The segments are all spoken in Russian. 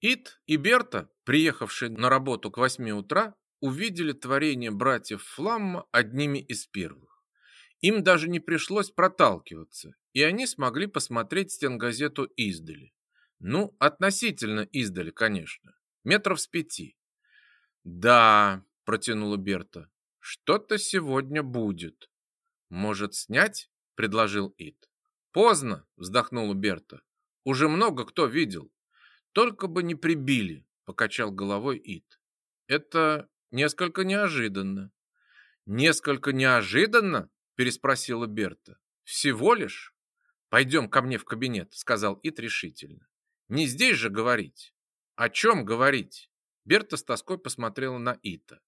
Ит и Берта, приехавшие на работу к восьми утра, увидели творение братьев Фламма одними из первых. Им даже не пришлось проталкиваться, и они смогли посмотреть стенгазету издали. Ну, относительно издали, конечно, метров с пяти. «Да», — протянула Берта, — «что-то сегодня будет». «Может, снять?» — предложил Ит. «Поздно», — вздохнула Берта. «Уже много кто видел. Только бы не прибили», — покачал головой Ит. «Это несколько неожиданно». «Несколько неожиданно?» — переспросила Берта. «Всего лишь?» «Пойдем ко мне в кабинет», — сказал Ит решительно. «Не здесь же говорить». «О чем говорить?» Берта с тоской посмотрела на Ита.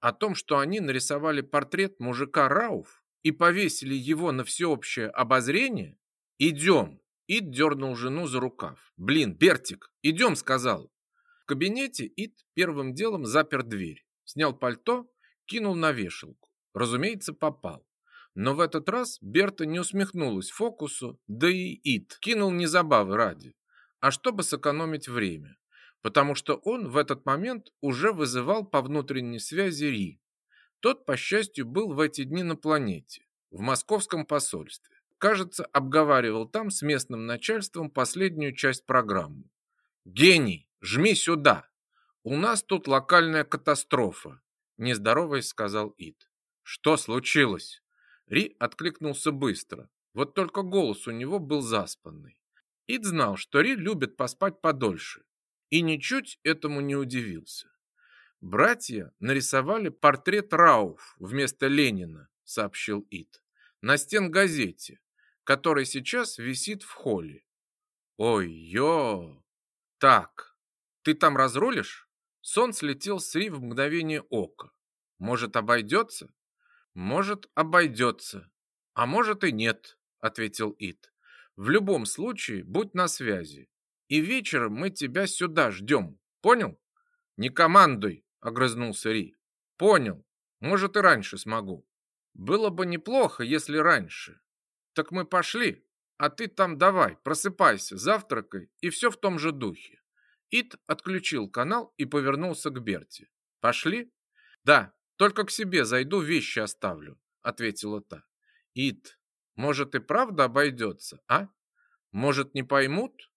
О том, что они нарисовали портрет мужика Рауф и повесили его на всеобщее обозрение? Идем. Ит дернул жену за рукав. Блин, Бертик, идем, сказал. В кабинете Ит первым делом запер дверь, снял пальто, кинул на вешалку. Разумеется, попал. Но в этот раз Берта не усмехнулась фокусу, да и Ит кинул не забавы ради, а чтобы сэкономить время потому что он в этот момент уже вызывал по внутренней связи Ри. Тот, по счастью, был в эти дни на планете, в московском посольстве. Кажется, обговаривал там с местным начальством последнюю часть программы. «Гений, жми сюда! У нас тут локальная катастрофа!» Не здороваясь, сказал Ид. «Что случилось?» Ри откликнулся быстро, вот только голос у него был заспанный. Ид знал, что Ри любит поспать подольше, и ничуть этому не удивился. Братья нарисовали портрет Рауф вместо Ленина, сообщил Ит, на стенгазете, который сейчас висит в холле. Ой-ё! Так, ты там разрулишь? Сон слетел с Ри в мгновение ока. Может, обойдется? Может, обойдется. А может и нет, ответил Ит. В любом случае, будь на связи. И вечером мы тебя сюда ждем. Понял? Не командуй, огрызнулся Ри. Понял. Может и раньше смогу. Было бы неплохо, если раньше. Так мы пошли. А ты там давай, просыпайся, завтракай и все в том же духе. Ит отключил канал и повернулся к Берти. Пошли? Да, только к себе зайду, вещи оставлю, ответила та. Ит, может и правда обойдется, а? Может не поймут?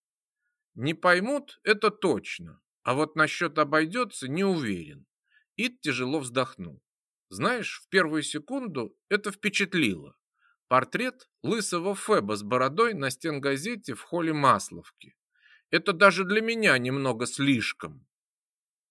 Не поймут, это точно. А вот насчет обойдется, не уверен. Ид тяжело вздохнул. Знаешь, в первую секунду это впечатлило. Портрет лысого Феба с бородой на стенгазете в холле Масловки. Это даже для меня немного слишком.